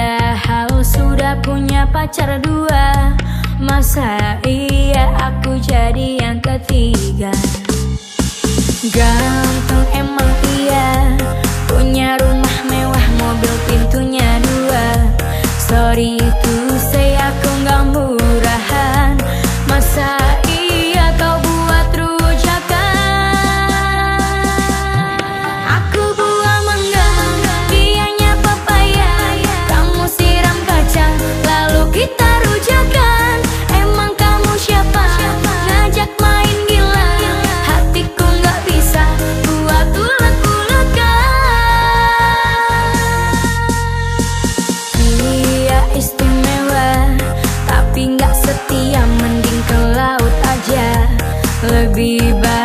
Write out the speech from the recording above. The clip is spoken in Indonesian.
Padahal sudah punya pacar dua. Masa iya aku jadi yang ketiga? lebih baik